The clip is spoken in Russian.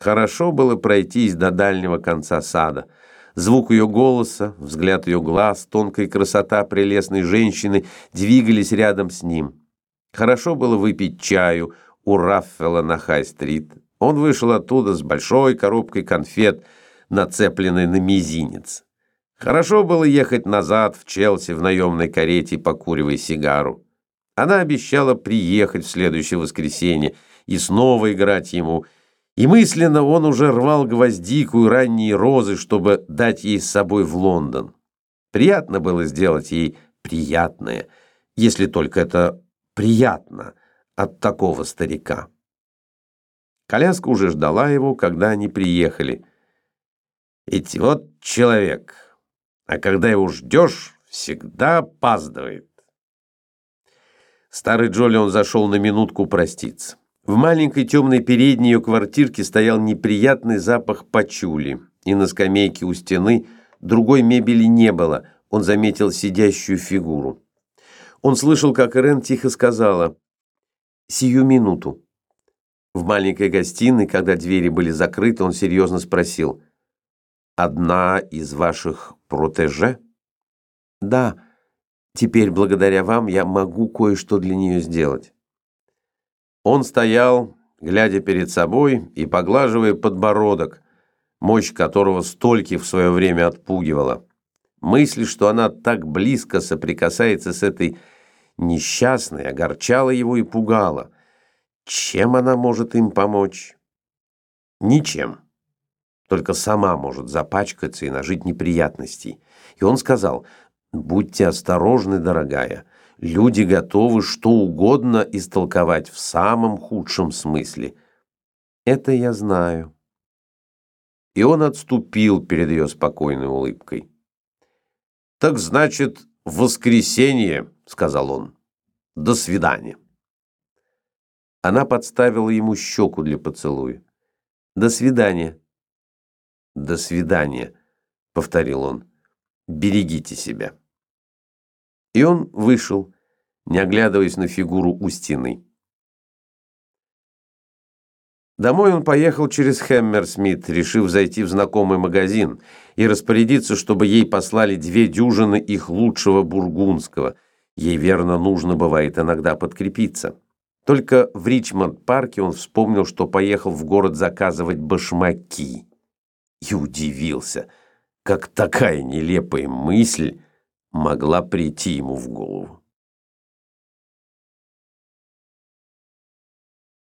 Хорошо было пройтись до дальнего конца сада. Звук ее голоса, взгляд ее глаз, тонкая красота прелестной женщины двигались рядом с ним. Хорошо было выпить чаю у Раффела на Хай-стрит. Он вышел оттуда с большой коробкой конфет, нацепленной на мизинец. Хорошо было ехать назад в Челси в наемной карете, покуривая сигару. Она обещала приехать в следующее воскресенье и снова играть ему. И мысленно он уже рвал гвоздику и ранние розы, чтобы дать ей с собой в Лондон. Приятно было сделать ей приятное, если только это приятно от такого старика. Коляска уже ждала его, когда они приехали. Ведь вот человек, а когда его ждешь, всегда опаздывает. Старый Джолион зашел на минутку проститься. В маленькой темной передней ее квартирки стоял неприятный запах пачули, и на скамейке у стены другой мебели не было, он заметил сидящую фигуру. Он слышал, как Ирен тихо сказала «Сию минуту». В маленькой гостиной, когда двери были закрыты, он серьезно спросил «Одна из ваших протеже?» «Да, теперь благодаря вам я могу кое-что для нее сделать». Он стоял, глядя перед собой и поглаживая подбородок, мощь которого стольких в свое время отпугивала. Мысль, что она так близко соприкасается с этой несчастной, огорчала его и пугала. Чем она может им помочь? Ничем. Только сама может запачкаться и нажить неприятностей. И он сказал, «Будьте осторожны, дорогая, люди готовы что угодно истолковать в самом худшем смысле. Это я знаю. И он отступил перед ее спокойной улыбкой. «Так значит, в воскресенье», — сказал он. «До свидания». Она подставила ему щеку для поцелуя. «До свидания». «До свидания», — повторил он. «Берегите себя». И он вышел, не оглядываясь на фигуру у стены. Домой он поехал через Хэммерсмит, решив зайти в знакомый магазин и распорядиться, чтобы ей послали две дюжины их лучшего бургундского. Ей верно нужно бывает иногда подкрепиться. Только в Ричмонд-парке он вспомнил, что поехал в город заказывать башмаки. И удивился, как такая нелепая мысль могла прийти ему в голову.